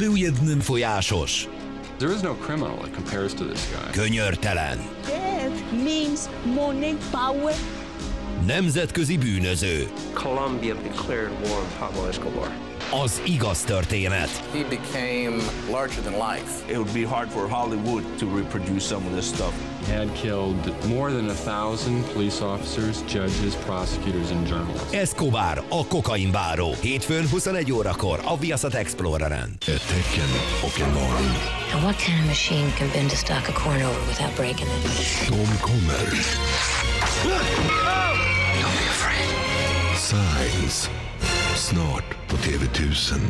Był jednym folyásos, There is no criminal that compares to this guy. könyörtelen, Death means money, power. Nemzetközi bűnöző. Colombia declared war on Pablo Escobar. Az igaz történet. He became larger than life. It would be hard for Hollywood to reproduce some of this stuff. He had killed more than a thousand police officers, judges, prosecutors, and journalists. Escobar, a kokainbáró. Hétfőn 21 órakor a Viaszat Exploreren. En varning. Now, what kind of machine can bend a stalk of corn over without breaking it? De kommer. Files. Snart på TV1000.